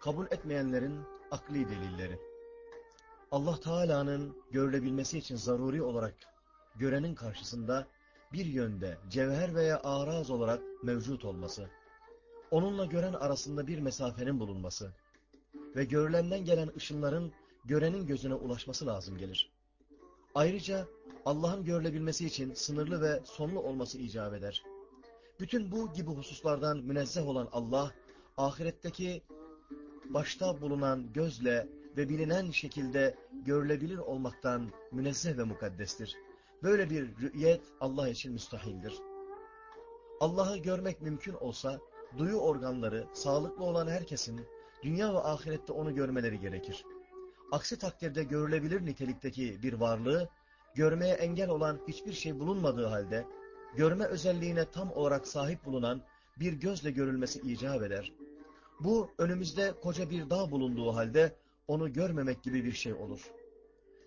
Kabul etmeyenlerin akli delilleri. Allah Teala'nın görülebilmesi için zaruri olarak görenin karşısında bir yönde cevher veya araz olarak mevcut olması, onunla gören arasında bir mesafenin bulunması ve görülenden gelen ışınların görenin gözüne ulaşması lazım gelir. Ayrıca Allah'ın görülebilmesi için sınırlı ve sonlu olması icap eder. Bütün bu gibi hususlardan münezzeh olan Allah, ahiretteki başta bulunan gözle ve bilinen şekilde görülebilir olmaktan münezzeh ve mukaddestir. Böyle bir rü'yet Allah için müstahildir. Allah'ı görmek mümkün olsa, duyu organları sağlıklı olan herkesin dünya ve ahirette onu görmeleri gerekir. Aksi takdirde görülebilir nitelikteki bir varlığı, görmeye engel olan hiçbir şey bulunmadığı halde, görme özelliğine tam olarak sahip bulunan bir gözle görülmesi icap eder. Bu önümüzde koca bir dağ bulunduğu halde onu görmemek gibi bir şey olur.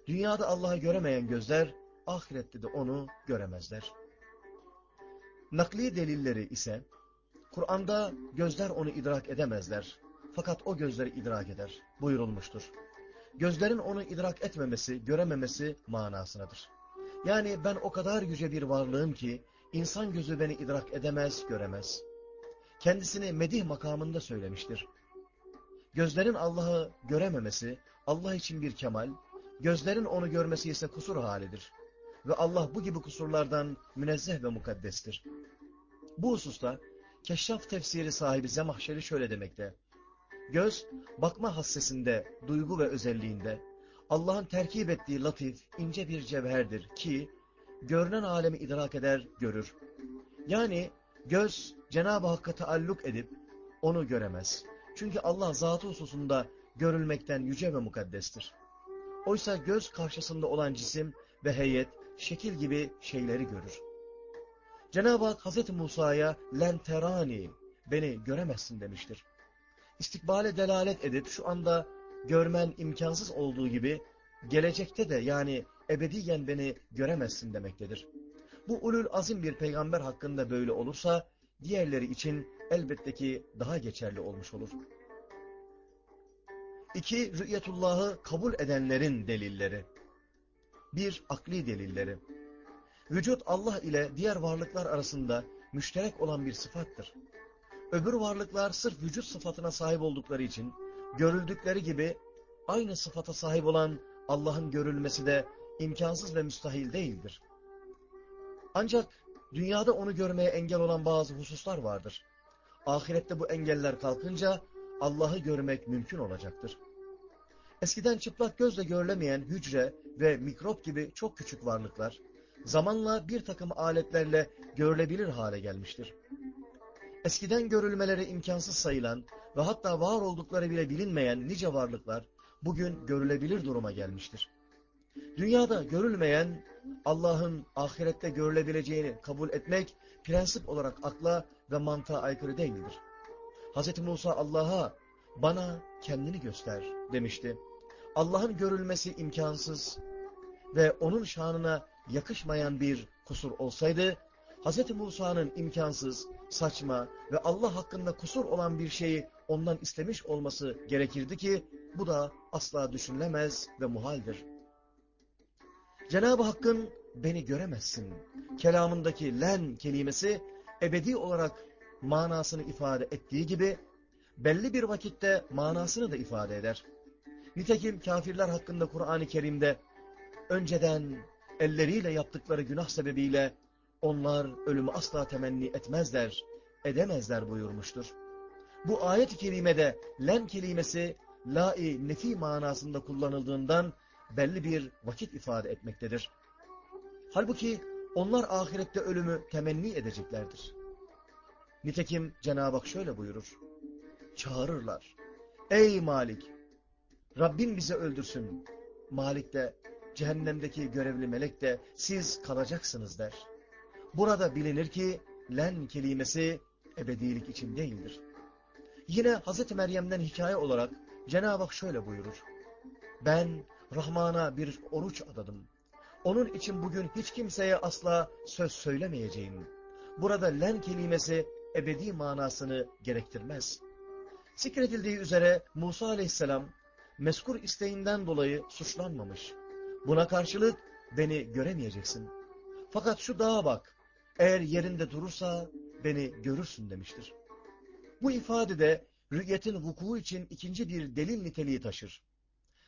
Dünyada Allah'ı göremeyen gözler, ahirette de onu göremezler. Nakli delilleri ise, Kur'an'da gözler onu idrak edemezler. Fakat o gözleri idrak eder buyurulmuştur. Gözlerin onu idrak etmemesi, görememesi manasınadır. Yani ben o kadar yüce bir varlığım ki, insan gözü beni idrak edemez, göremez. Kendisini medih makamında söylemiştir. Gözlerin Allah'ı görememesi, Allah için bir kemal, gözlerin onu görmesi ise kusur halidir. Ve Allah bu gibi kusurlardan münezzeh ve mukaddestir. Bu hususta Keşşaf tefsiri sahibi Zemahşeri şöyle demekte. Göz, bakma hassesinde, duygu ve özelliğinde Allah'ın terkip ettiği latif, ince bir cevherdir ki görünen alemi idrak eder, görür. Yani göz Cenab-ı Hakk'a taalluk edip onu göremez. Çünkü Allah zatı hususunda görülmekten yüce ve mukaddestir. Oysa göz karşısında olan cisim ve heyet, şekil gibi şeyleri görür. Cenab-ı Hak Hazreti Musa'ya lenterani, beni göremezsin demiştir. İstikbale delalet edip şu anda görmen imkansız olduğu gibi gelecekte de yani ebediyen beni göremezsin demektedir. Bu ulul azim bir peygamber hakkında böyle olursa diğerleri için elbette ki daha geçerli olmuş olur. İki, rü'yetullahı kabul edenlerin delilleri. Bir, akli delilleri. Vücut Allah ile diğer varlıklar arasında müşterek olan bir sıfattır. Öbür varlıklar sırf vücut sıfatına sahip oldukları için görüldükleri gibi aynı sıfata sahip olan Allah'ın görülmesi de imkansız ve müstahil değildir. Ancak dünyada onu görmeye engel olan bazı hususlar vardır. Ahirette bu engeller kalkınca Allah'ı görmek mümkün olacaktır. Eskiden çıplak gözle görülemeyen hücre ve mikrop gibi çok küçük varlıklar, zamanla bir takım aletlerle görülebilir hale gelmiştir. Eskiden görülmeleri imkansız sayılan ve hatta var oldukları bile bilinmeyen nice varlıklar bugün görülebilir duruma gelmiştir. Dünyada görülmeyen Allah'ın ahirette görülebileceğini kabul etmek prensip olarak akla ve mantığa aykırı değildir. Hz. Musa Allah'a bana kendini göster demişti. Allah'ın görülmesi imkansız ve onun şanına yakışmayan bir kusur olsaydı, Hz. Musa'nın imkansız, saçma ve Allah hakkında kusur olan bir şeyi ondan istemiş olması gerekirdi ki, bu da asla düşünülemez ve muhaldir. Cenab-ı Hakk'ın beni göremezsin kelamındaki len kelimesi ebedi olarak manasını ifade ettiği gibi belli bir vakitte manasını da ifade eder. Nitekim kafirler hakkında Kur'an-ı Kerim'de önceden elleriyle yaptıkları günah sebebiyle onlar ölümü asla temenni etmezler, edemezler buyurmuştur. Bu ayet-i kerimede len kelimesi la-i nefi manasında kullanıldığından belli bir vakit ifade etmektedir. Halbuki onlar ahirette ölümü temenni edeceklerdir. Nitekim Cenab-ı Hak şöyle buyurur. Çağırırlar. Ey Malik! Rabbin bize öldürsün. Malik de, cehennemdeki görevli melek de siz kalacaksınız der. Burada bilinir ki len kelimesi ebedilik için değildir. Yine Hazreti Meryem'den hikaye olarak Cenab-ı Hak şöyle buyurur. Ben Rahman'a bir oruç adadım. Onun için bugün hiç kimseye asla söz söylemeyeceğim. Burada len kelimesi ebedi manasını gerektirmez. Zikredildiği üzere Musa aleyhisselam meskur isteğinden dolayı suçlanmamış. Buna karşılık beni göremeyeceksin. Fakat şu dağa bak, eğer yerinde durursa beni görürsün demiştir. Bu ifadede rü'yetin vuku için ikinci bir delil niteliği taşır.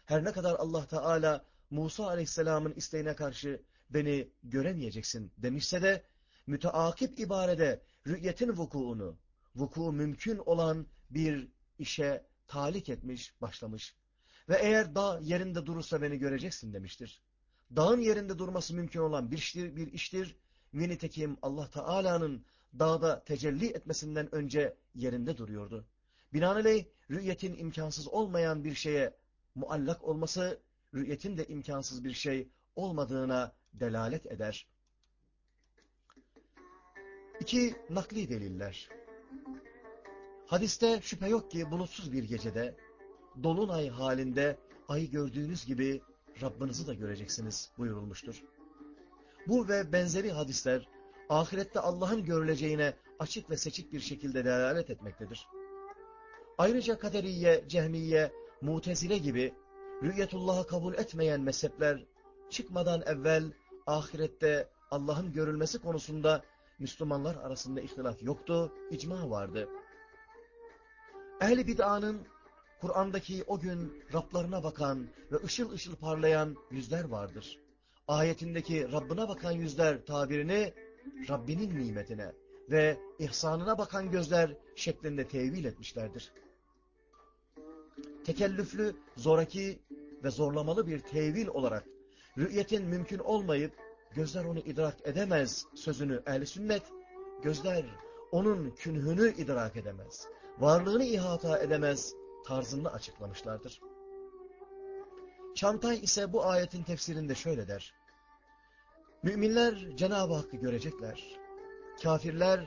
Her ne kadar Allah Teala Musa Aleyhisselam'ın isteğine karşı beni göremeyeceksin demişse de müteakip ibarede rü'yetin vukuunu, vuku mümkün olan bir işe talik etmiş, başlamış. Ve eğer dağ yerinde durursa beni göreceksin demiştir. Dağın yerinde durması mümkün olan bir iştir, bir iştir. Nitekim Allah Teala'nın dağda tecelli etmesinden önce yerinde duruyordu. Binaenaleyh rü'yetin imkansız olmayan bir şeye muallak olması, rü'yetin de imkansız bir şey olmadığına delalet eder. İki nakli deliller. Hadiste şüphe yok ki bulutsuz bir gecede, dolunay halinde ayı gördüğünüz gibi Rabbinizi de göreceksiniz buyurulmuştur. Bu ve benzeri hadisler ahirette Allah'ın görüleceğine açık ve seçik bir şekilde delalet etmektedir. Ayrıca kaderiye, cehmiye, mutezile gibi rü'yetullah'ı kabul etmeyen mezhepler çıkmadan evvel ahirette Allah'ın görülmesi konusunda Müslümanlar arasında ihtilaf yoktu, icma vardı. Ehli bid'anın Kur'an'daki o gün Rablarına bakan ve ışıl ışıl parlayan yüzler vardır. Ayetindeki Rabbine bakan yüzler tabirini Rabbinin nimetine ve ihsanına bakan gözler şeklinde tevil etmişlerdir. Tekellüflü, zoraki ve zorlamalı bir tevil olarak rü'yetin mümkün olmayıp gözler onu idrak edemez sözünü ehl sünnet, gözler onun künhünü idrak edemez, varlığını ihata edemez tarzında açıklamışlardır. Çantay ise bu ayetin tefsirinde şöyle der. Müminler Cenab-ı Hakk'ı görecekler. Kafirler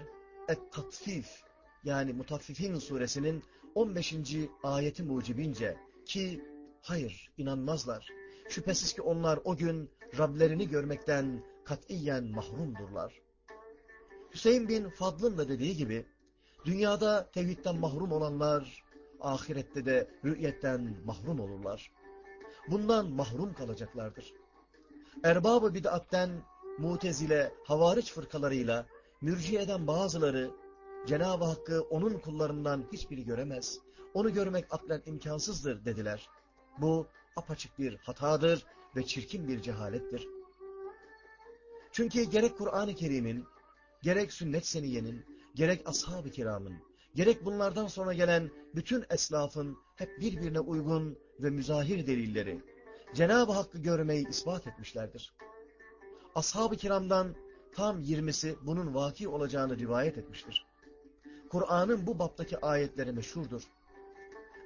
et-tatfif yani Mutaffifin suresinin 15. ayeti mucibince ki hayır inanmazlar. Şüphesiz ki onlar o gün Rablerini görmekten katiyen mahrumdurlar. Hüseyin bin Fadl'ın da dediği gibi dünyada tevhidden mahrum olanlar ahirette de rü'yetten mahrum olurlar. Bundan mahrum kalacaklardır. Erbab-ı bid'atten mutezile, havariç fırkalarıyla mürciyeden bazıları Cenab-ı Hakk'ı onun kullarından hiçbiri göremez. Onu görmek aklen imkansızdır dediler. Bu apaçık bir hatadır ve çirkin bir cehalettir. Çünkü gerek Kur'an-ı Kerim'in, gerek sünnet seniyenin, gerek ashab-ı kiramın, gerek bunlardan sonra gelen bütün eslafın hep birbirine uygun ve müzahir delilleri, Cenab-ı Hakk'ı görmeyi ispat etmişlerdir. Ashab-ı kiramdan tam 20'si bunun vaki olacağını rivayet etmiştir. Kur'an'ın bu baptaki ayetleri meşhurdur.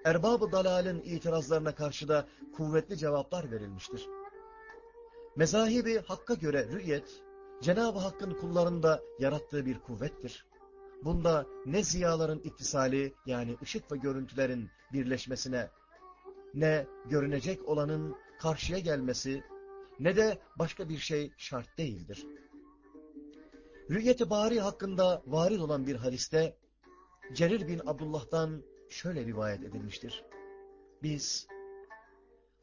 Erbab-ı dalalın itirazlarına karşı da kuvvetli cevaplar verilmiştir. Mezahibi Hakk'a göre rü'yet, Cenab-ı Hakk'ın kullarında yarattığı bir kuvvettir. Bunda ne ziyaların ittisali yani ışık ve görüntülerin birleşmesine, ne görünecek olanın karşıya gelmesi, ne de başka bir şey şart değildir. Rü'yet-i bari hakkında varid olan bir hadiste, Cerir bin Abdullah'dan şöyle rivayet edilmiştir. Biz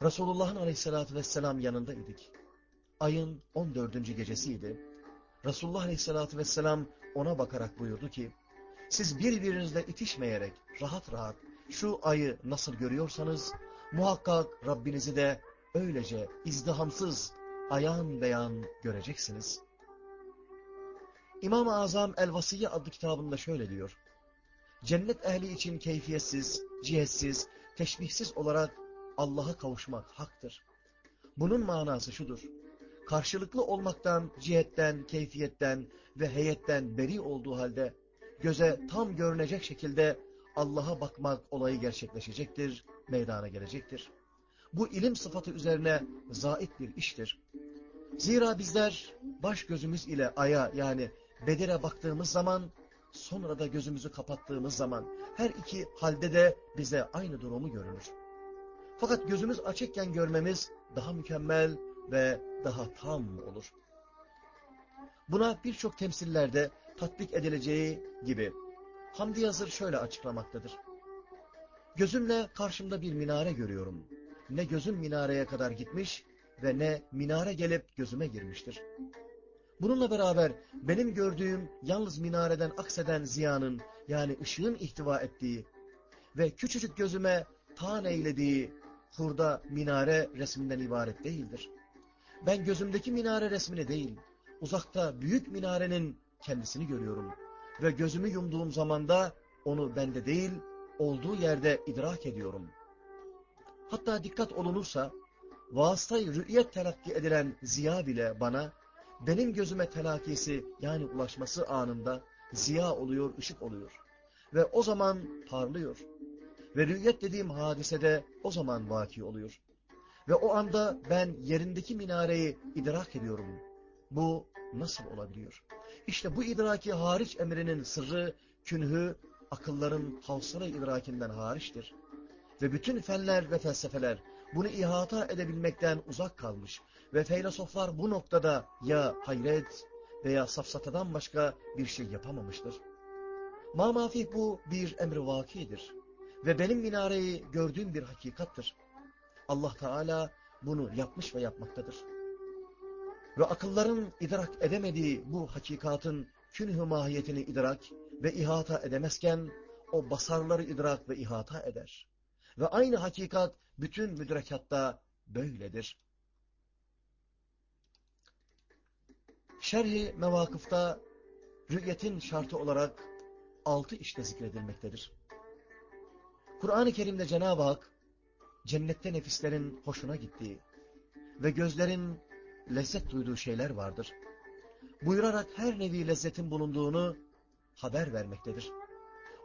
Resulullah'ın aleyhissalatü vesselam yanındaydık. Ayın 14. gecesiydi. Resulullah aleyhissalatü vesselam ona bakarak buyurdu ki, siz birbirinizle itişmeyerek rahat rahat şu ayı nasıl görüyorsanız, muhakkak Rabbinizi de öylece izdihamsız, ayan beyan göreceksiniz. İmam-ı Azam El-Vasiye adlı kitabında şöyle diyor. Cennet ehli için keyfiyetsiz, cihetsiz, teşbihsiz olarak Allah'a kavuşmak haktır. Bunun manası şudur. Karşılıklı olmaktan, cihetten, keyfiyetten ve heyetten beri olduğu halde göze tam görünecek şekilde Allah'a bakmak olayı gerçekleşecektir, meydana gelecektir. Bu ilim sıfatı üzerine zait bir iştir. Zira bizler baş gözümüz ile aya yani Bedir'e baktığımız zaman sonra da gözümüzü kapattığımız zaman her iki halde de bize aynı durumu görünür. Fakat gözümüz açıkken görmemiz daha mükemmel ve daha tam olur. Buna birçok temsillerde tatbik edileceği gibi Hamdi Yazır şöyle açıklamaktadır. Gözümle karşımda bir minare görüyorum. Ne gözüm minareye kadar gitmiş ve ne minare gelip gözüme girmiştir. Bununla beraber benim gördüğüm yalnız minareden akseden ziyanın yani ışığın ihtiva ettiği ve küçücük gözüme tan eylediği hurda minare resminden ibaret değildir. Ben gözümdeki minare resmini değil, uzakta büyük minarenin kendisini görüyorum. Ve gözümü yumduğum zamanda onu bende değil, olduğu yerde idrak ediyorum. Hatta dikkat olunursa, vasıtayı rü'yet telakki edilen ziya bile bana, benim gözüme telakisi yani ulaşması anında ziya oluyor, ışık oluyor. Ve o zaman parlıyor. Ve rü'yet dediğim hadisede o zaman vaki oluyor. Ve o anda ben yerindeki minareyi idrak ediyorum. Bu nasıl olabiliyor? İşte bu idraki hariç emrinin sırrı, künhü, akılların havsara idrakinden hariçtir. Ve bütün fenler ve felsefeler bunu ihata edebilmekten uzak kalmış ve filozoflar bu noktada ya hayret veya safsatadan başka bir şey yapamamıştır. Mamafih bu bir emri vakidir ve benim minareyi gördüğüm bir hakikattır. Allah Teala bunu yapmış ve yapmaktadır. Ve akılların idrak edemediği bu hakikatın künhü mahiyetini idrak ve ihata edemezken o basarları idrak ve ihata eder. Ve aynı hakikat bütün müdrekatta böyledir. Şerhi mevakıfta rü'yetin şartı olarak altı işte zikredilmektedir. Kur'an-ı Kerim'de Cenab-ı Hak cennette nefislerin hoşuna gittiği ve gözlerin lezzet duyduğu şeyler vardır. Buyurarak her nevi lezzetin bulunduğunu haber vermektedir.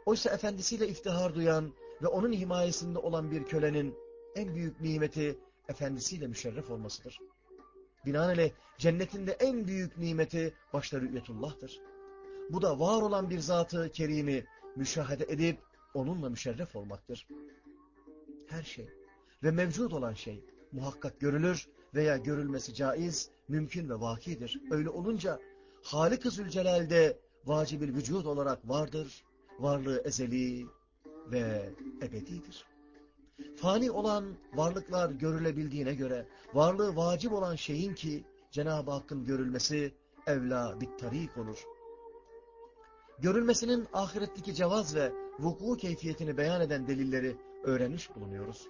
Oysa efendisiyle iftihar duyan ve onun himayesinde olan bir kölenin en büyük nimeti efendisiyle müşerref olmasıdır. Binaenaleyh cennetinde en büyük nimeti başta rü'yetullah'tır. Bu da var olan bir zatı kerimi müşahede edip onunla müşerref olmaktır. Her şey ve mevcut olan şey muhakkak görülür veya görülmesi caiz, mümkün ve vakidir. Öyle olunca Halik-i Zülcelal'de vacibil vücud olarak vardır, varlığı ezeli ve ebedidir. Fani olan varlıklar görülebildiğine göre varlığı vacip olan şeyin ki Cenab-ı Hakk'ın görülmesi evla bit tarik olur. Görülmesinin ahiretteki cevaz ve vuku keyfiyetini beyan eden delilleri öğrenmiş bulunuyoruz.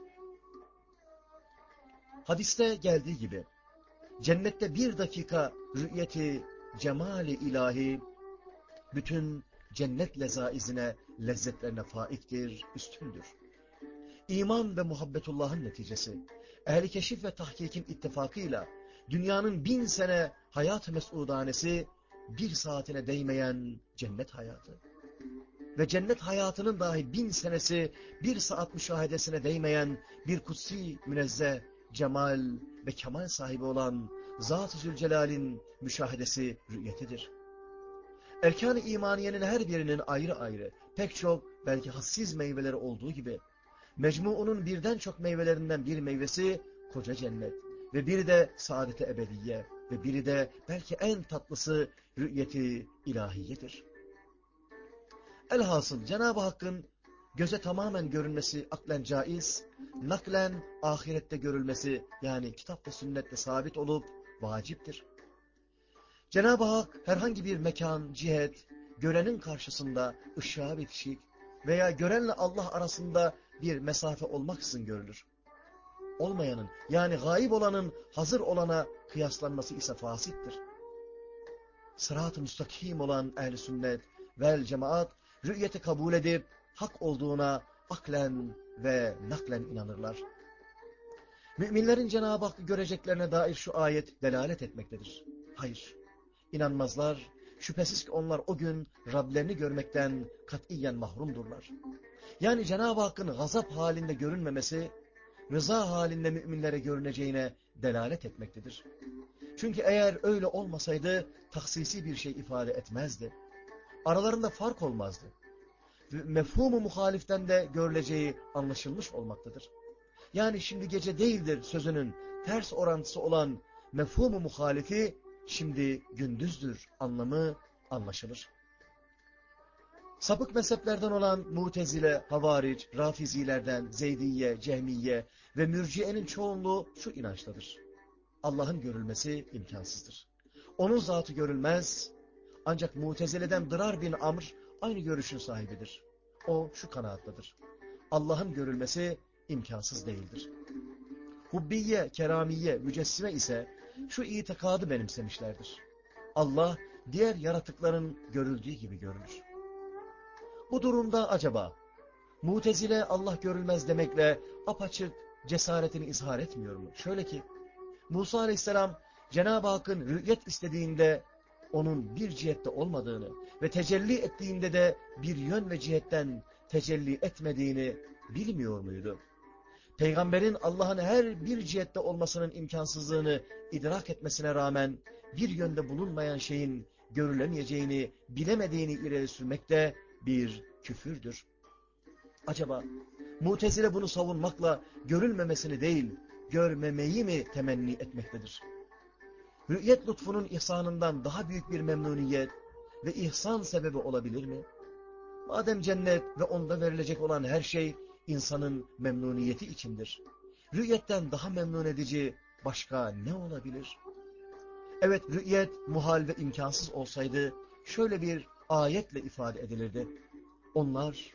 Hadiste geldiği gibi cennette bir dakika rü'yeti cemali ilahi bütün cennet lezaizine, lezzetlerine faiktir, üstündür. İman ve muhabbetullahın neticesi, ehli keşif ve tahkikin ittifakıyla dünyanın bin sene hayat mesudanesi bir saatine değmeyen cennet hayatı. Ve cennet hayatının dahi bin senesi bir saat müşahedesine değmeyen bir kutsi münezzeh cemal ve kemal sahibi olan Zat-ı Zülcelal'in müşahedesi rü'yetidir. Erkan-ı imaniyenin her birinin ayrı ayrı, pek çok belki hassiz meyveleri olduğu gibi, mecmuunun birden çok meyvelerinden bir meyvesi koca cennet ve biri de saadet-i ebediye ve biri de belki en tatlısı rü'yeti ilahiyedir. Elhasıl Cenab-ı Hakk'ın göze tamamen görünmesi aklen caiz, naklen ahirette görülmesi yani kitap ve sünnette sabit olup vaciptir. Cenab-ı Hak herhangi bir mekan, cihet, görenin karşısında ışığa bitişik veya görenle Allah arasında bir mesafe olmaksızın görülür. Olmayanın yani gayip olanın hazır olana kıyaslanması ise fasittir. Sırat-ı müstakim olan ehl sünnet vel cemaat rü'yeti kabul edip hak olduğuna aklen ve naklen inanırlar. Müminlerin Cenab-ı Hakk'ı göreceklerine dair şu ayet delalet etmektedir. Hayır, inanmazlar. Şüphesiz ki onlar o gün Rablerini görmekten katiyen mahrumdurlar. Yani Cenab-ı Hakk'ın gazap halinde görünmemesi, rıza halinde müminlere görüneceğine delalet etmektedir. Çünkü eğer öyle olmasaydı taksisi bir şey ifade etmezdi. Aralarında fark olmazdı mefhumu muhaliften de görüleceği anlaşılmış olmaktadır. Yani şimdi gece değildir sözünün ters orantısı olan mefhumu muhalifi şimdi gündüzdür anlamı anlaşılır. Sapık mezheplerden olan Mutezile, Havaric, Rafizilerden, Zeydiye, Cehmiye ve Mürciye'nin çoğunluğu şu inançtadır. Allah'ın görülmesi imkansızdır. Onun zatı görülmez, ancak Mutezile'den Dırar bin Amr aynı görüşün sahibidir. O şu kanaattadır. Allah'ın görülmesi imkansız değildir. Hubbiye, Keramiye, Mücessime ise şu itikadı benimsemişlerdir. Allah diğer yaratıkların görüldüğü gibi görülür. Bu durumda acaba Mutezile Allah görülmez demekle apaçık cesaretini izhar etmiyor mu? Şöyle ki Musa aleyhisselam Cenab-ı Hakk'ın rü'yet istediğinde onun bir cihette olmadığını ve tecelli ettiğinde de bir yön ve cihetten tecelli etmediğini bilmiyor muydu? Peygamberin Allah'ın her bir cihette olmasının imkansızlığını idrak etmesine rağmen bir yönde bulunmayan şeyin görülemeyeceğini, bilemediğini ileri sürmek de bir küfürdür. Acaba Mutezile bunu savunmakla görülmemesini değil, görmemeyi mi temenni etmektedir? Rü'yet lütfunun ihsanından daha büyük bir memnuniyet ve ihsan sebebi olabilir mi? Madem cennet ve onda verilecek olan her şey insanın memnuniyeti içindir. Rü'yetten daha memnun edici başka ne olabilir? Evet rü'yet muhal ve imkansız olsaydı şöyle bir ayetle ifade edilirdi. Onlar,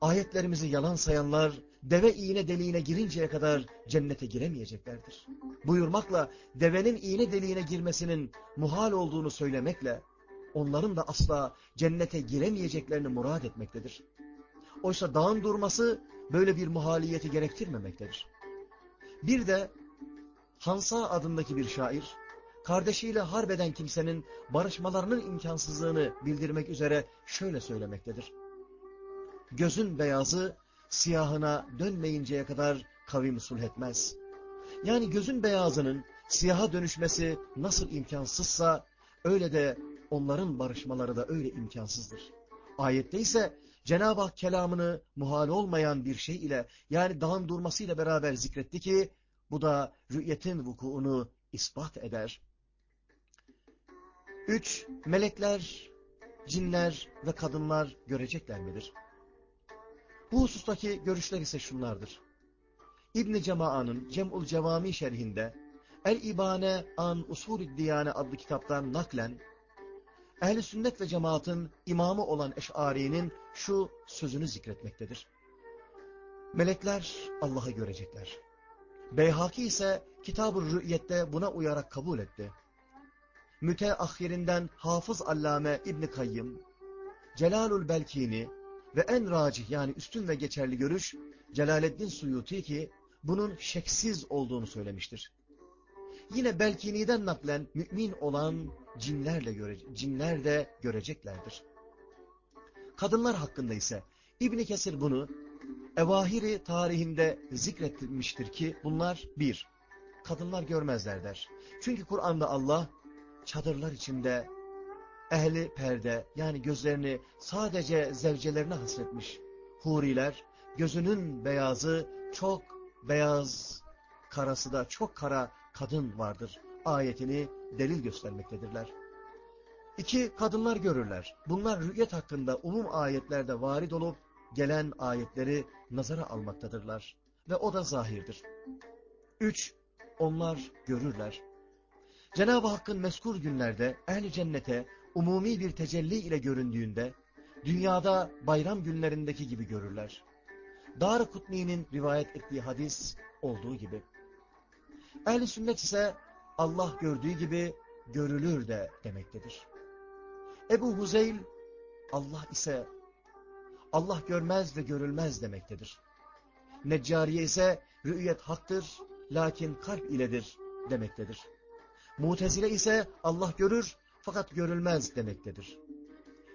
ayetlerimizi yalan sayanlar, deve iğne deliğine girinceye kadar cennete giremeyeceklerdir. Buyurmakla devenin iğne deliğine girmesinin muhal olduğunu söylemekle, onların da asla cennete giremeyeceklerini murad etmektedir. Oysa dağın durması böyle bir muhaliyeti gerektirmemektedir. Bir de Hansa adındaki bir şair, kardeşiyle harbeden kimsenin barışmalarının imkansızlığını bildirmek üzere şöyle söylemektedir. Gözün beyazı siyahına dönmeyinceye kadar kavim sulh etmez. Yani gözün beyazının siyaha dönüşmesi nasıl imkansızsa öyle de onların barışmaları da öyle imkansızdır. Ayette ise Cenab-ı Hak kelamını muhal olmayan bir şey ile yani dağın durmasıyla beraber zikretti ki bu da rü'yetin vukuunu ispat eder. 3. Melekler, cinler ve kadınlar görecekler midir? Bu husustaki görüşler ise şunlardır. İbn Cemaa'nın Cem'ul Cevami şerhinde El-İbane an Usulü Diyane adlı kitaptan naklen Ehl-i Sünnet ve Cemaat'ın imamı olan Eş'ari'nin şu sözünü zikretmektedir. Melekler Allah'ı görecekler. Beyhaki ise Kitab-ı Rü'yette buna uyarak kabul etti. Müteahhirinden Hafız Allame İbni Kayyım, Celalül Belkini ve en racih yani üstün ve geçerli görüş Celaleddin Suyuti ki bunun şeksiz olduğunu söylemiştir. Yine Belkini'den naklen mümin olan cinlerle göre, cinler de göreceklerdir. Kadınlar hakkında ise İbn Kesir bunu Evahiri tarihinde zikretmiştir ki bunlar bir, kadınlar görmezler der. Çünkü Kur'an'da Allah çadırlar içinde ehli perde yani gözlerini sadece zevcelerine hasretmiş. Huriler gözünün beyazı çok beyaz, karası da çok kara kadın vardır. Ayetini delil göstermektedirler. İki, kadınlar görürler. Bunlar rü'yet hakkında umum ayetlerde varid olup gelen ayetleri nazara almaktadırlar. Ve o da zahirdir. Üç, onlar görürler. Cenab-ı Hakk'ın meskur günlerde ehli cennete umumi bir tecelli ile göründüğünde dünyada bayram günlerindeki gibi görürler. Dar-ı Kutni'nin rivayet ettiği hadis olduğu gibi. Ehli sünnet ise Allah gördüğü gibi görülür de demektedir. Ebu Huzeyl Allah ise Allah görmez ve görülmez demektedir. Neccariye ise rü'yet haktır lakin kalp iledir demektedir. Mutezile ise Allah görür fakat görülmez demektedir.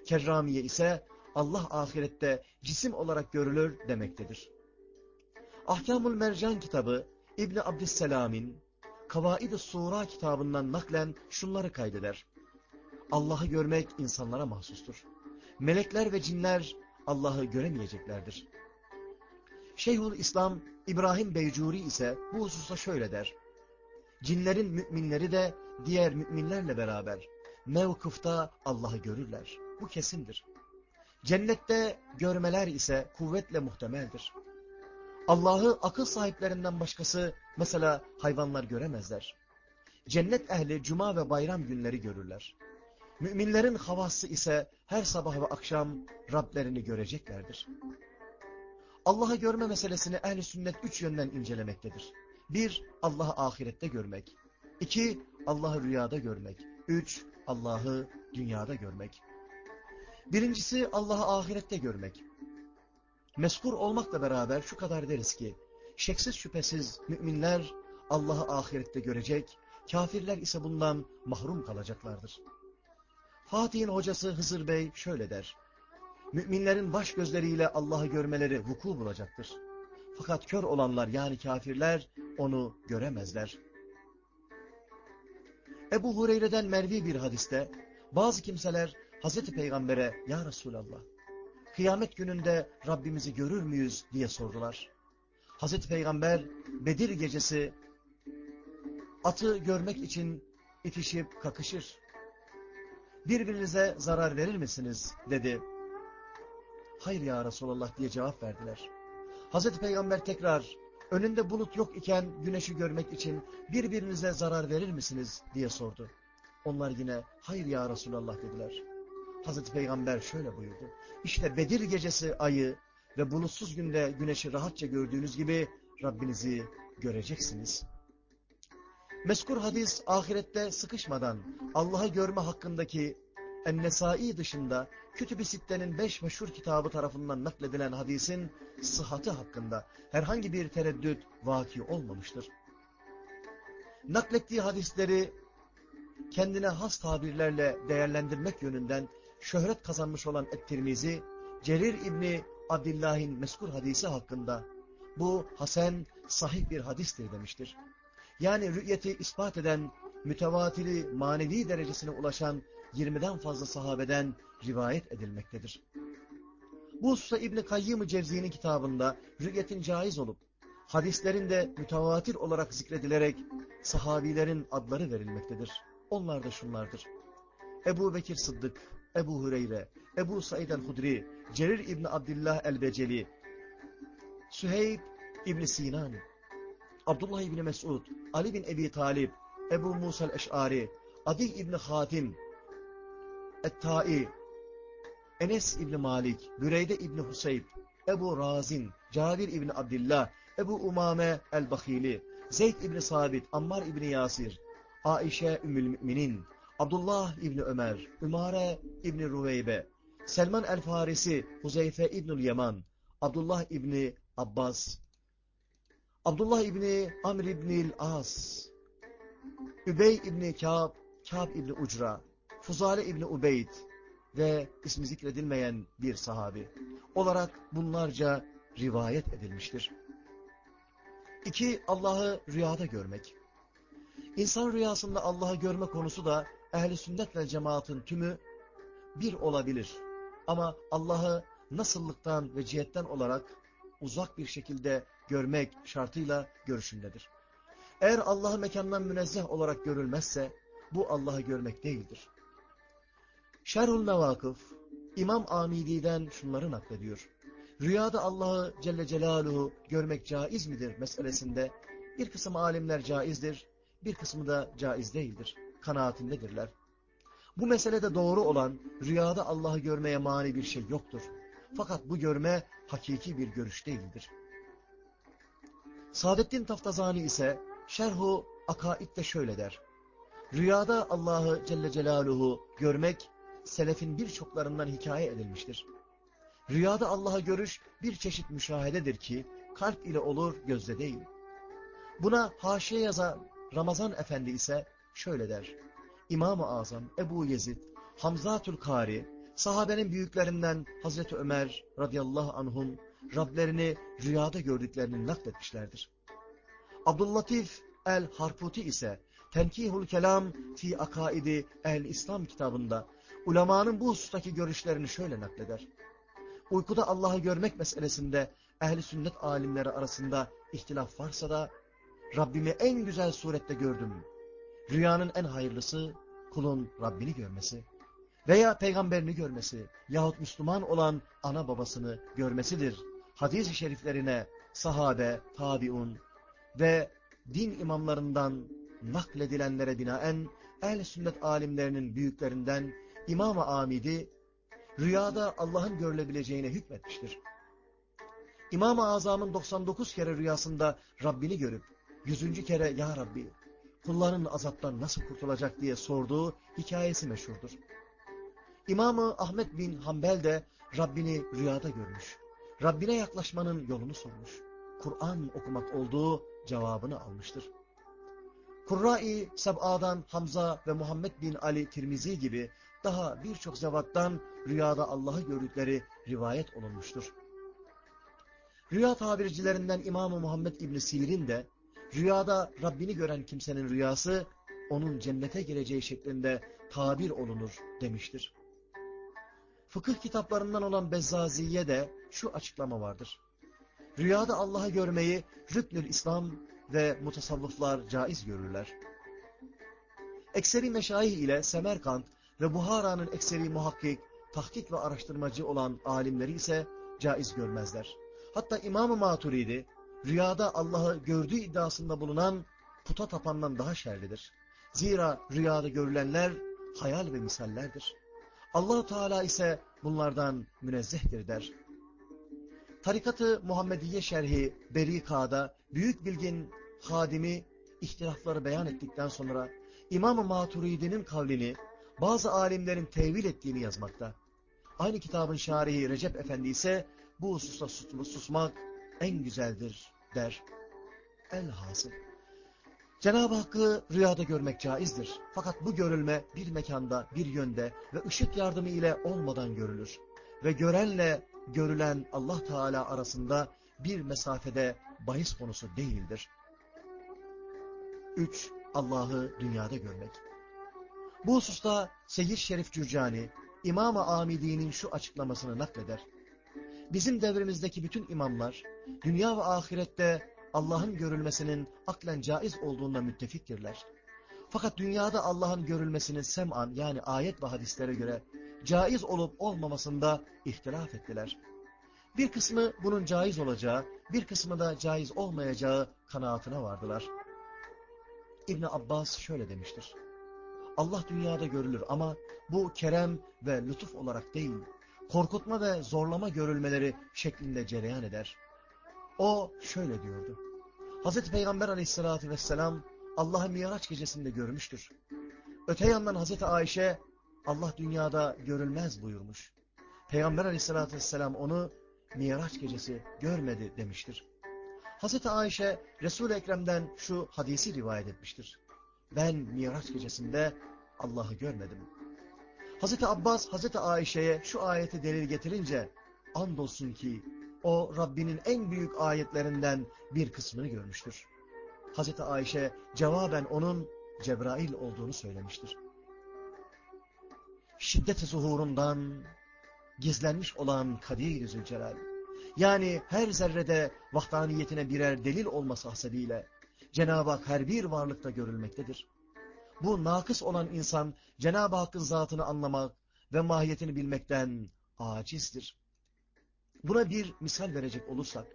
Kerramiye ise Allah ahirette cisim olarak görülür demektedir. Ahkamul Mercan kitabı İbni Abdüsselam'in Kavaid-i Sura kitabından naklen şunları kaydeder. Allah'ı görmek insanlara mahsustur. Melekler ve cinler Allah'ı göremeyeceklerdir. Şeyhül İslam İbrahim Beycuri ise bu hususta şöyle der. Cinlerin müminleri de diğer müminlerle beraber mevkıfta Allah'ı görürler. Bu kesindir. Cennette görmeler ise kuvvetle muhtemeldir. Allah'ı akıl sahiplerinden başkası mesela hayvanlar göremezler. Cennet ehli cuma ve bayram günleri görürler. Müminlerin havası ise her sabah ve akşam Rablerini göreceklerdir. Allah'ı görme meselesini ehl sünnet üç yönden incelemektedir. Bir, Allah'ı ahirette görmek. İki, Allah'ı rüyada görmek. Üç, Allah'ı dünyada görmek. Birincisi Allah'ı ahirette görmek. Meskur olmakla beraber şu kadar deriz ki, şeksiz şüphesiz müminler Allah'ı ahirette görecek, kafirler ise bundan mahrum kalacaklardır. Fatih'in hocası Hızır Bey şöyle der, müminlerin baş gözleriyle Allah'ı görmeleri vuku bulacaktır. Fakat kör olanlar yani kafirler onu göremezler. Ebu Hureyre'den mervi bir hadiste bazı kimseler Hazreti Peygamber'e Ya Resulallah kıyamet gününde Rabbimizi görür müyüz diye sordular. Hazreti Peygamber Bedir gecesi atı görmek için itişip kakışır. Birbirinize zarar verir misiniz dedi. Hayır ya Resulallah diye cevap verdiler. Hazreti Peygamber tekrar önünde bulut yok iken güneşi görmek için birbirinize zarar verir misiniz diye sordu. Onlar yine hayır ya Resulallah dediler. Hazreti Peygamber şöyle buyurdu. İşte Bedir gecesi ayı ve bulutsuz günde güneşi rahatça gördüğünüz gibi Rabbinizi göreceksiniz. Meskur hadis ahirette sıkışmadan Allah'ı görme hakkındaki En-Nesai dışında Kütüb-i Sitte'nin beş meşhur kitabı tarafından nakledilen hadisin sıhhati hakkında herhangi bir tereddüt vaki olmamıştır. Naklettiği hadisleri kendine has tabirlerle değerlendirmek yönünden şöhret kazanmış olan Et-Tirmizi, Cerir İbni Abdillah'in meskur hadisi hakkında bu hasen sahih bir hadistir demiştir. Yani rü'yeti ispat eden mütevatili manevi derecesine ulaşan 20'den fazla sahabeden rivayet edilmektedir. Bu hususta İbn-i Kayyım-ı Cevzi'nin kitabında rü'yetin caiz olup, hadislerin de mütevatir olarak zikredilerek sahabilerin adları verilmektedir. Onlar da şunlardır. Ebu Bekir Sıddık, Ebu Hureyre, Ebu Said el-Hudri, Cerir İbni Abdillah el-Beceli, Süheyb İbni Sinan, Abdullah İbni Mesud, Ali bin Ebi Talib, Ebu Musa el-Eş'ari, Adi İbni Hatim, Et-Tai, Enes İbni Malik, Büreyde İbni Huseyb, Ebu Razin, Cabir İbni Abdillah, Ebu Umame el-Bakhili, Zeyd İbni Sabit, Ammar İbni Yasir, Aişe Ümmül Müminin, Abdullah İbni Ömer, Ümare İbni Ruveybe, Selman el-Farisi, Huzeyfe İbnül Yaman, Abdullah İbni Abbas, Abdullah İbni Amr İbnil As, Übey İbni Kâb, Kâb İbni Ucra, Fuzale İbni Ubeyd ve ismi zikredilmeyen bir sahabi olarak bunlarca rivayet edilmiştir. İki, Allah'ı rüyada görmek. İnsan rüyasında Allah'ı görme konusu da ehli sünnet ve cemaatin tümü bir olabilir. Ama Allah'ı nasıllıktan ve cihetten olarak uzak bir şekilde görmek şartıyla görüşündedir. Eğer Allah'ı mekandan münezzeh olarak görülmezse bu Allah'ı görmek değildir. Şerhul Mevakıf İmam Amidi'den şunları naklediyor. Rüyada Allah'ı Celle Celaluhu görmek caiz midir meselesinde bir kısım alimler caizdir, bir kısmı da caiz değildir. Kanaatindedirler. Bu meselede doğru olan rüyada Allah'ı görmeye mani bir şey yoktur. Fakat bu görme hakiki bir görüş değildir. Saadettin Taftazani ise Şerhu Akaid'de şöyle der. Rüyada Allah'ı Celle Celaluhu görmek selefin birçoklarından hikaye edilmiştir. Rüyada Allah'ı görüş bir çeşit müşahededir ki kalp ile olur gözle değil. Buna haşiye yazan Ramazan Efendi ise şöyle der. İmam-ı Azam Ebu Yezid, Hamzatül Kari, sahabenin büyüklerinden Hazreti Ömer radıyallahu anhum Rablerini rüyada gördüklerini nakletmişlerdir. Abdüllatif el-Harputi ise Tenkihul Kelam fi Akaidi el-İslam kitabında ulemanın bu husustaki görüşlerini şöyle nakleder. Uykuda Allah'ı görmek meselesinde ehli sünnet alimleri arasında ihtilaf varsa da Rabbimi en güzel surette gördüm. Rüyanın en hayırlısı kulun Rabbini görmesi veya peygamberini görmesi yahut Müslüman olan ana babasını görmesidir. Hadis-i şeriflerine sahabe, tabiun ve din imamlarından nakledilenlere binaen el sünnet alimlerinin büyüklerinden İmam-ı Amidi rüyada Allah'ın görülebileceğine hükmetmiştir. İmam-ı Azam'ın 99 kere rüyasında Rabbini görüp 100. kere Ya Rabbi kulların azaptan nasıl kurtulacak diye sorduğu hikayesi meşhurdur. İmamı Ahmet bin Hanbel de Rabbini rüyada görmüş. Rabbine yaklaşmanın yolunu sormuş. Kur'an okumak olduğu cevabını almıştır. Kurra-i Seb'a'dan Hamza ve Muhammed bin Ali Tirmizi gibi daha birçok zevattan rüyada Allah'ı gördükleri rivayet olunmuştur. Rüya tabircilerinden İmam-ı Muhammed İbni Sirin de rüyada Rabbini gören kimsenin rüyası onun cennete gireceği şeklinde tabir olunur demiştir. Fıkıh kitaplarından olan Bezzaziye de şu açıklama vardır. Rüyada Allah'ı görmeyi Rüknül İslam ve mutasavvıflar caiz görürler. Ekseri meşayih ile Semerkant ve Buhara'nın ekseri muhakkik, tahkik ve araştırmacı olan alimleri ise caiz görmezler. Hatta İmam-ı Maturidi rüyada Allah'ı gördüğü iddiasında bulunan puta tapandan daha şerlidir. Zira rüyada görülenler hayal ve misallerdir. Allahu Teala ise bunlardan münezzehtir der. Tarikatı Muhammediye Şerhi Berika'da büyük bilgin hadimi ihtilafları beyan ettikten sonra İmam-ı Maturidi'nin kavlini bazı alimlerin tevil ettiğini yazmakta. Aynı kitabın şarihi Recep Efendi ise bu hususta susmak en güzeldir der. Elhasıl. Cenab-ı Hakk'ı rüyada görmek caizdir. Fakat bu görülme bir mekanda, bir yönde ve ışık yardımı ile olmadan görülür. Ve görenle görülen Allah Teala arasında bir mesafede bahis konusu değildir. 3. Allah'ı dünyada görmek. Bu hususta Seyyid Şerif Cürcani, İmam-ı Amidi'nin şu açıklamasını nakleder. Bizim devrimizdeki bütün imamlar, dünya ve ahirette Allah'ın görülmesinin aklen caiz olduğunda müttefiktirler. Fakat dünyada Allah'ın görülmesinin sem'an yani ayet ve hadislere göre caiz olup olmamasında ihtilaf ettiler. Bir kısmı bunun caiz olacağı, bir kısmı da caiz olmayacağı kanaatine vardılar. İbni Abbas şöyle demiştir. Allah dünyada görülür ama bu kerem ve lütuf olarak değil, korkutma ve zorlama görülmeleri şeklinde cereyan eder. O şöyle diyordu. Hazreti Peygamber aleyhissalatü vesselam Allah'ı Miraç gecesinde görmüştür. Öte yandan Hazreti Ayşe Allah dünyada görülmez buyurmuş. Peygamber aleyhissalatü vesselam onu Miraç gecesi görmedi demiştir. Hazreti Ayşe Resul-i Ekrem'den şu hadisi rivayet etmiştir. Ben Miraç gecesinde Allah'ı görmedim. Hazreti Abbas Hazreti Ayşe'ye şu ayeti delil getirince andolsun ki o Rabbinin en büyük ayetlerinden bir kısmını görmüştür. Hazreti Ayşe cevaben onun Cebrail olduğunu söylemiştir. Şiddet-i zuhurundan gizlenmiş olan Kadir-i Zülcelal, yani her zerrede vahdaniyetine birer delil olması hasebiyle Cenab-ı Hak her bir varlıkta görülmektedir. Bu nakıs olan insan Cenab-ı Hakk'ın zatını anlamak ve mahiyetini bilmekten acizdir. Buna bir misal verecek olursak,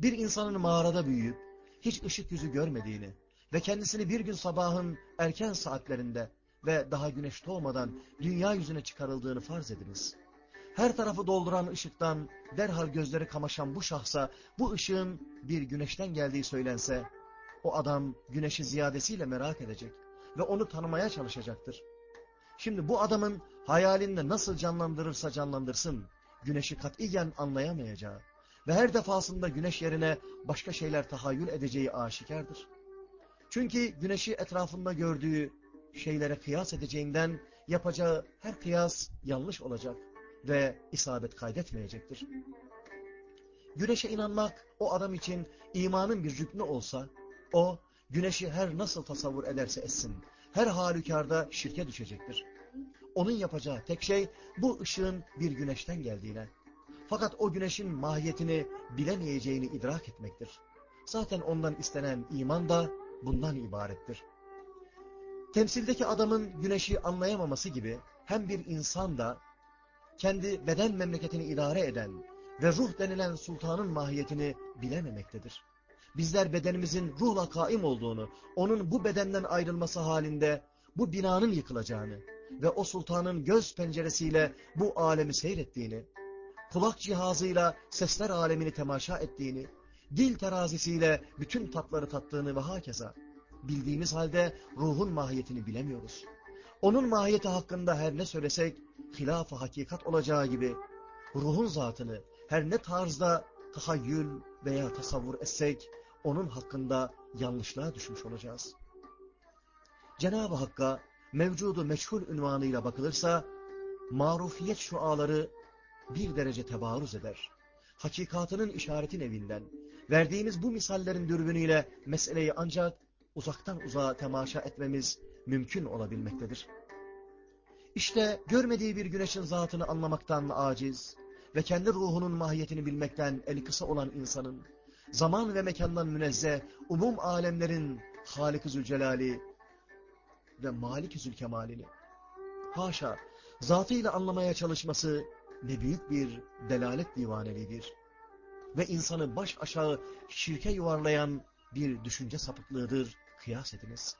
bir insanın mağarada büyüyüp hiç ışık yüzü görmediğini ve kendisini bir gün sabahın erken saatlerinde ve daha güneş doğmadan dünya yüzüne çıkarıldığını farz ediniz. Her tarafı dolduran ışıktan derhal gözleri kamaşan bu şahsa bu ışığın bir güneşten geldiği söylense, o adam güneşi ziyadesiyle merak edecek ve onu tanımaya çalışacaktır. Şimdi bu adamın hayalinde nasıl canlandırırsa canlandırsın, güneşi katiyen anlayamayacağı ve her defasında güneş yerine başka şeyler tahayyül edeceği aşikardır. Çünkü güneşi etrafında gördüğü şeylere kıyas edeceğinden yapacağı her kıyas yanlış olacak ve isabet kaydetmeyecektir. Güneşe inanmak o adam için imanın bir rüknü olsa, o güneşi her nasıl tasavvur ederse etsin, her halükarda şirke düşecektir. Onun yapacağı tek şey bu ışığın bir güneşten geldiğine, fakat o güneşin mahiyetini bilemeyeceğini idrak etmektir. Zaten ondan istenen iman da bundan ibarettir. Temsildeki adamın güneşi anlayamaması gibi, hem bir insan da kendi beden memleketini idare eden ve ruh denilen sultanın mahiyetini bilememektedir. Bizler bedenimizin ruhla kaim olduğunu, onun bu bedenden ayrılması halinde bu binanın yıkılacağını ve o sultanın göz penceresiyle bu alemi seyrettiğini, kulak cihazıyla sesler alemini temaşa ettiğini, dil terazisiyle bütün tatları tattığını ve hakeza bildiğimiz halde ruhun mahiyetini bilemiyoruz. Onun mahiyeti hakkında her ne söylesek hilaf hakikat olacağı gibi ruhun zatını her ne tarzda tahayyül veya tasavvur etsek onun hakkında yanlışlığa düşmüş olacağız. Cenab-ı Hakk'a mevcudu meçhul ünvanıyla bakılırsa marufiyet şuaları bir derece tebaruz eder. Hakikatının işaretin evinden verdiğimiz bu misallerin dürbünüyle meseleyi ancak uzaktan uzağa temaşa etmemiz mümkün olabilmektedir. İşte görmediği bir güneşin zatını anlamaktan aciz ve kendi ruhunun mahiyetini bilmekten eli kısa olan insanın, zaman ve mekandan münezzeh, umum alemlerin Halik-i Zülcelali ve Malik-i Zülkemalini, haşa, zatıyla anlamaya çalışması ne büyük bir delalet divaneliğidir. Ve insanı baş aşağı şirke yuvarlayan bir düşünce sapıklığıdır, kıyas ediniz.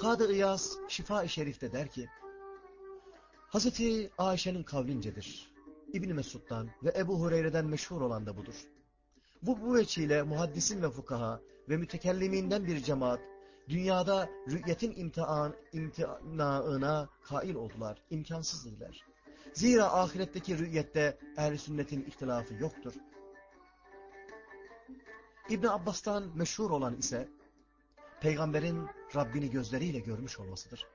Kadı İyaz Şifa-i Şerif'te der ki, Hazreti Ayşe'nin kavlincedir. İbni Mesud'dan ve Ebu Hureyre'den meşhur olan da budur. Bu bu veçile muhaddisin ve fukaha ve mütekelliminden bir cemaat dünyada rü'yetin imtihan, imtihanına kail oldular, imkansız. Zira ahiretteki rü'yette ehl sünnetin ihtilafı yoktur. İbn Abbas'tan meşhur olan ise peygamberin Rabbini gözleriyle görmüş olmasıdır.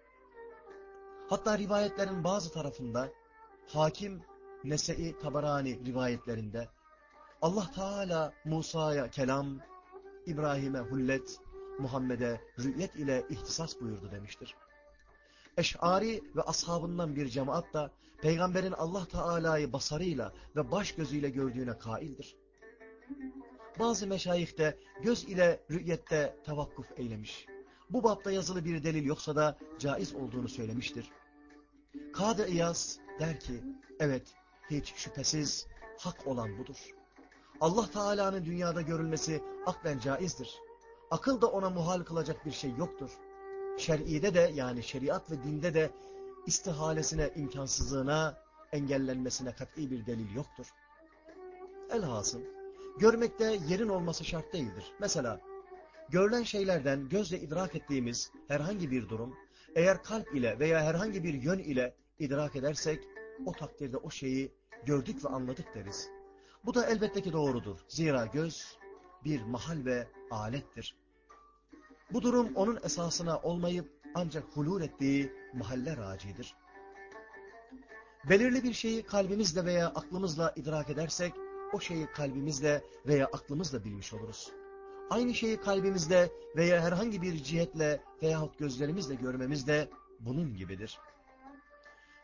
Hatta rivayetlerin bazı tarafında Hakim Nese'i Tabarani rivayetlerinde Allah Teala Musa'ya kelam, İbrahim'e hullet, Muhammed'e rü'yet ile ihtisas buyurdu demiştir. Eş'ari ve ashabından bir cemaat da peygamberin Allah Teala'yı basarıyla ve baş gözüyle gördüğüne kaildir. Bazı meşayih de göz ile rü'yette tavakkuf eylemiş. Bu bapta yazılı bir delil yoksa da caiz olduğunu söylemiştir. Kadı İyaz der ki, evet hiç şüphesiz hak olan budur. Allah Teala'nın dünyada görülmesi aklen caizdir. Akıl da ona muhal kılacak bir şey yoktur. Şer'ide de yani şeriat ve dinde de istihalesine, imkansızlığına, engellenmesine kat'i bir delil yoktur. Elhasıl, görmekte yerin olması şart değildir. Mesela, görülen şeylerden gözle idrak ettiğimiz herhangi bir durum, eğer kalp ile veya herhangi bir yön ile idrak edersek, o takdirde o şeyi gördük ve anladık deriz. Bu da elbette ki doğrudur. Zira göz bir mahal ve alettir. Bu durum onun esasına olmayıp ancak hulur ettiği mahalle racidir. Belirli bir şeyi kalbimizle veya aklımızla idrak edersek, o şeyi kalbimizle veya aklımızla bilmiş oluruz. Aynı şeyi kalbimizle veya herhangi bir cihetle veyahut gözlerimizle görmemiz de bunun gibidir.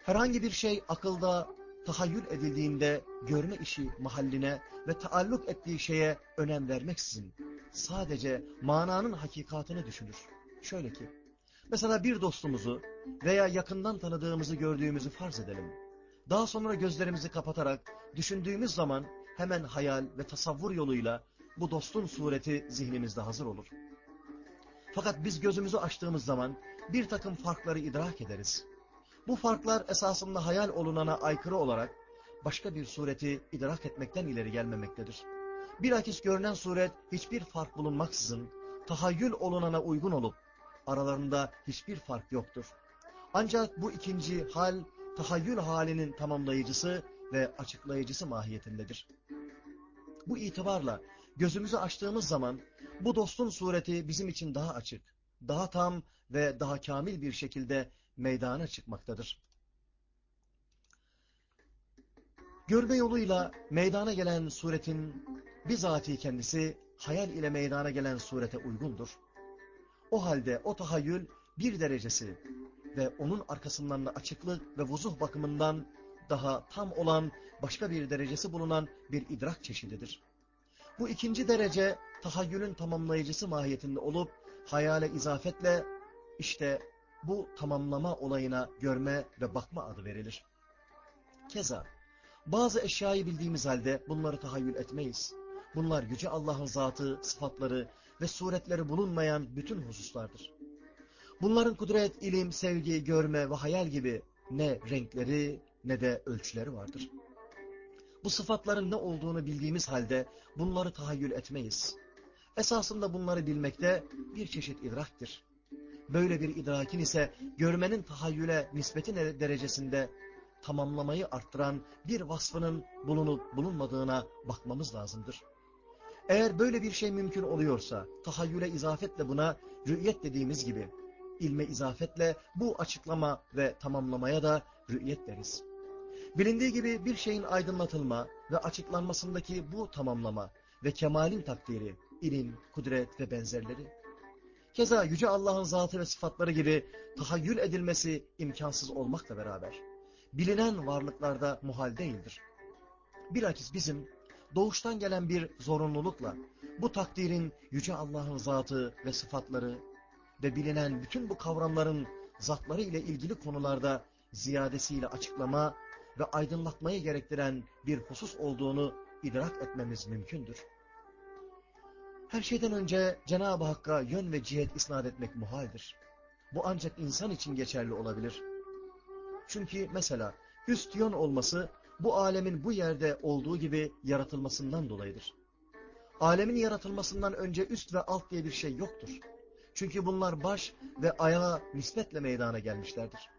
Herhangi bir şey akılda tahayyül edildiğinde görme işi mahalline ve taalluk ettiği şeye önem vermeksizin sadece mananın hakikatını düşünür. Şöyle ki, mesela bir dostumuzu veya yakından tanıdığımızı gördüğümüzü farz edelim. Daha sonra gözlerimizi kapatarak düşündüğümüz zaman hemen hayal ve tasavvur yoluyla bu dostun sureti zihnimizde hazır olur. Fakat biz gözümüzü açtığımız zaman bir takım farkları idrak ederiz. Bu farklar esasında hayal olunana aykırı olarak başka bir sureti idrak etmekten ileri gelmemektedir. Bilakis görünen suret hiçbir fark bulunmaksızın tahayyül olunana uygun olup aralarında hiçbir fark yoktur. Ancak bu ikinci hal tahayyül halinin tamamlayıcısı ve açıklayıcısı mahiyetindedir. Bu itibarla gözümüzü açtığımız zaman bu dostun sureti bizim için daha açık, daha tam ve daha kamil bir şekilde meydana çıkmaktadır. Görme yoluyla meydana gelen suretin bizatihi kendisi hayal ile meydana gelen surete uygundur. O halde o tahayyül bir derecesi ve onun arkasından da açıklık ve vuzuh bakımından daha tam olan başka bir derecesi bulunan bir idrak çeşididir. Bu ikinci derece tahayyülün tamamlayıcısı mahiyetinde olup hayale izafetle işte bu tamamlama olayına görme ve bakma adı verilir. Keza bazı eşyayı bildiğimiz halde bunları tahayyül etmeyiz. Bunlar Yüce Allah'ın zatı, sıfatları ve suretleri bulunmayan bütün hususlardır. Bunların kudret, ilim, sevgi, görme ve hayal gibi ne renkleri ne de ölçüleri vardır. Bu sıfatların ne olduğunu bildiğimiz halde bunları tahayyül etmeyiz. Esasında bunları bilmekte bir çeşit idraktır. Böyle bir idrakin ise görmenin tahayyüle nispeti derecesinde tamamlamayı arttıran bir vasfının bulunup bulunmadığına bakmamız lazımdır. Eğer böyle bir şey mümkün oluyorsa, tahayyüle izafetle buna rü'yet dediğimiz gibi, ilme izafetle bu açıklama ve tamamlamaya da rü'yet deriz. Bilindiği gibi bir şeyin aydınlatılma ve açıklanmasındaki bu tamamlama ve kemalin takdiri, ilim, kudret ve benzerleri. Keza Yüce Allah'ın zatı ve sıfatları gibi tahayyül edilmesi imkansız olmakla beraber, bilinen varlıklarda muhal değildir. Bilakis bizim doğuştan gelen bir zorunlulukla bu takdirin Yüce Allah'ın zatı ve sıfatları ve bilinen bütün bu kavramların zatları ile ilgili konularda ziyadesiyle açıklama ve aydınlatmayı gerektiren bir husus olduğunu idrak etmemiz mümkündür. Her şeyden önce Cenab-ı Hakk'a yön ve cihet isnat etmek muhaldir. Bu ancak insan için geçerli olabilir. Çünkü mesela üst yön olması bu alemin bu yerde olduğu gibi yaratılmasından dolayıdır. Alemin yaratılmasından önce üst ve alt diye bir şey yoktur. Çünkü bunlar baş ve ayağa nispetle meydana gelmişlerdir.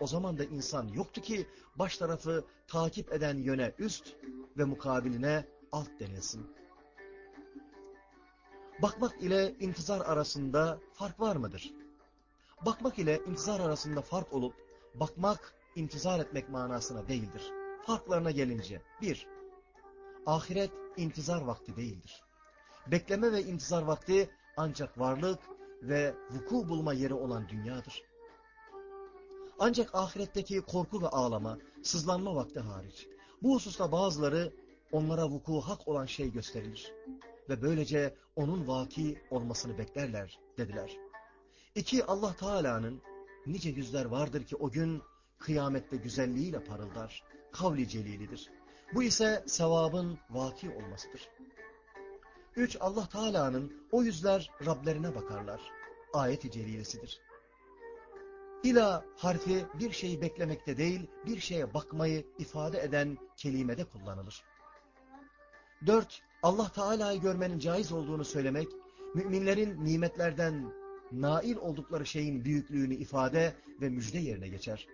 O zaman da insan yoktu ki baş tarafı takip eden yöne üst ve mukabiline alt denilsin. Bakmak ile intizar arasında fark var mıdır? Bakmak ile intizar arasında fark olup, bakmak, intizar etmek manasına değildir. Farklarına gelince, bir, ahiret intizar vakti değildir. Bekleme ve intizar vakti ancak varlık ve vuku bulma yeri olan dünyadır. Ancak ahiretteki korku ve ağlama, sızlanma vakti hariç. Bu hususta bazıları onlara vuku hak olan şey gösterilir. Ve böylece onun vaki olmasını beklerler dediler. İki Allah Teala'nın nice yüzler vardır ki o gün kıyamette güzelliğiyle parıldar, kavli celilidir. Bu ise sevabın vaki olmasıdır. Üç Allah Teala'nın o yüzler Rablerine bakarlar. Ayet-i celilesidir. İla harfi bir şeyi beklemekte değil, bir şeye bakmayı ifade eden kelimede kullanılır. Dört, Allah Teala'yı görmenin caiz olduğunu söylemek, müminlerin nimetlerden nail oldukları şeyin büyüklüğünü ifade ve müjde yerine geçer.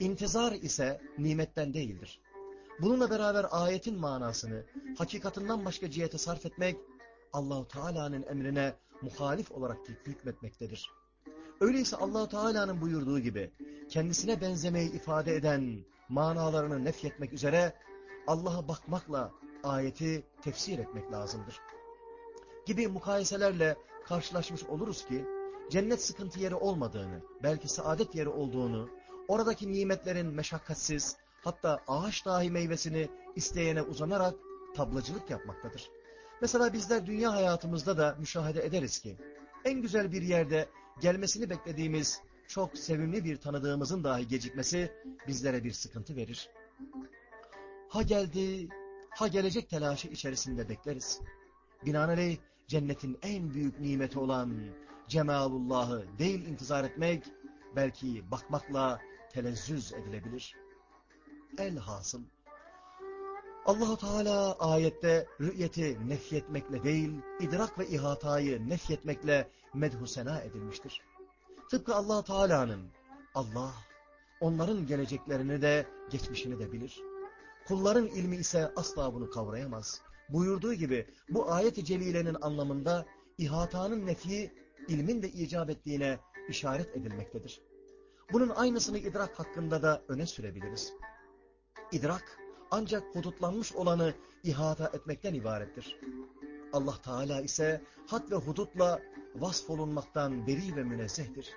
İntizar ise nimetten değildir. Bununla beraber ayetin manasını hakikatinden başka cihete sarf etmek, Allahu Teala'nın emrine muhalif olarak hükmetmektedir. Öyleyse allah Teala'nın buyurduğu gibi kendisine benzemeyi ifade eden manalarını nefyetmek üzere Allah'a bakmakla ayeti tefsir etmek lazımdır. Gibi mukayeselerle karşılaşmış oluruz ki cennet sıkıntı yeri olmadığını, belki saadet yeri olduğunu, oradaki nimetlerin meşakkatsiz, hatta ağaç dahi meyvesini isteyene uzanarak tablacılık yapmaktadır. Mesela bizler dünya hayatımızda da müşahede ederiz ki, en güzel bir yerde gelmesini beklediğimiz çok sevimli bir tanıdığımızın dahi gecikmesi bizlere bir sıkıntı verir. Ha geldi, ha gelecek telaşı içerisinde bekleriz. Binaenaleyh cennetin en büyük nimeti olan Cemalullah'ı değil intizar etmek, belki bakmakla telezzüz edilebilir. Elhasıl, Allahu Teala ayette rü'yeti nefyetmekle değil, idrak ve ihatayı nefyetmekle medhusena edilmiştir. Tıpkı allah Teala'nın, Allah, onların geleceklerini de geçmişini de bilir. Kulların ilmi ise asla bunu kavrayamaz. Buyurduğu gibi bu ayet-i celilenin anlamında ihatanın nefi ilmin de icap ettiğine işaret edilmektedir. Bunun aynısını idrak hakkında da öne sürebiliriz. İdrak ancak hudutlanmış olanı ihata etmekten ibarettir. Allah Teala ise had ve hudutla vasfolunmaktan beri ve münezzehtir.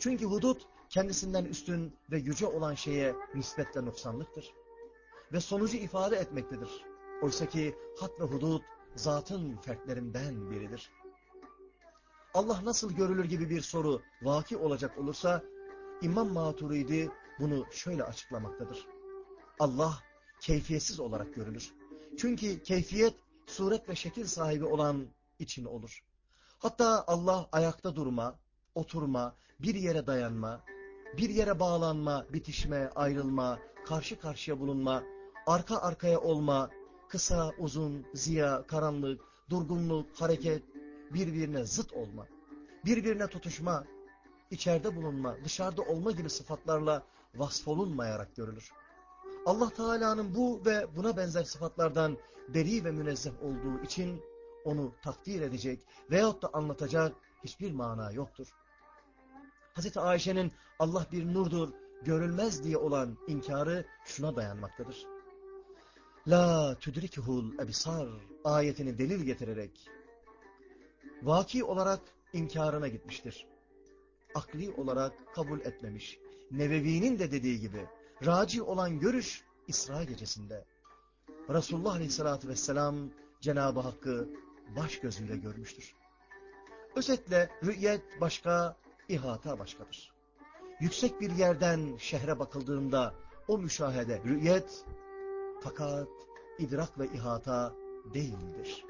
Çünkü hudut kendisinden üstün ve yüce olan şeye nispetle noksanlıktır. Ve sonucu ifade etmektedir. Oysa ki had ve hudut zatın fertlerinden biridir. Allah nasıl görülür gibi bir soru vaki olacak olursa İmam Maturidi bunu şöyle açıklamaktadır. Allah keyfiyetsiz olarak görülür. Çünkü keyfiyet suret ve şekil sahibi olan için olur. Hatta Allah ayakta durma, oturma, bir yere dayanma, bir yere bağlanma, bitişme, ayrılma, karşı karşıya bulunma, arka arkaya olma, kısa, uzun, ziya, karanlık, durgunluk, hareket, birbirine zıt olma, birbirine tutuşma, içeride bulunma, dışarıda olma gibi sıfatlarla vasfolunmayarak görülür. Allah Teala'nın bu ve buna benzer sıfatlardan beri ve münezzeh olduğu için onu takdir edecek veyahut da anlatacak hiçbir mana yoktur. Hz. Ayşe'nin Allah bir nurdur, görülmez diye olan inkarı şuna dayanmaktadır. La tudrikuhul ebsar ayetini delil getirerek vaki olarak inkarına gitmiştir. Akli olarak kabul etmemiş. Nevevi'nin de dediği gibi raci olan görüş İsra gecesinde. Resulullah Aleyhisselatü Vesselam Cenab-ı Hakk'ı baş gözüyle görmüştür. Özetle rü'yet başka, ihata başkadır. Yüksek bir yerden şehre bakıldığında o müşahede rü'yet fakat idrak ve ihata değildir.